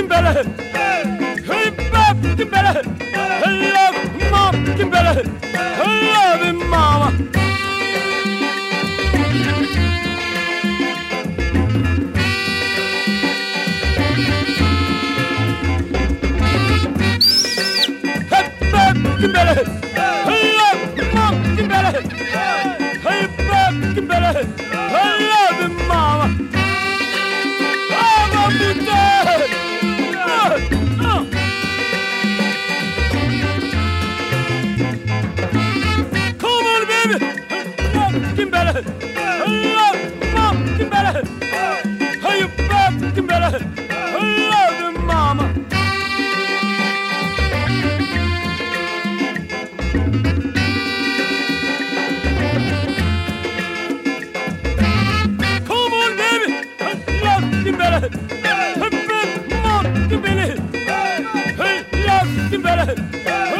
Kimbele, hey Bob Kimbele, I love Mom Kimbele, I love him, Mama. Hey Bob Kimbele. Hey!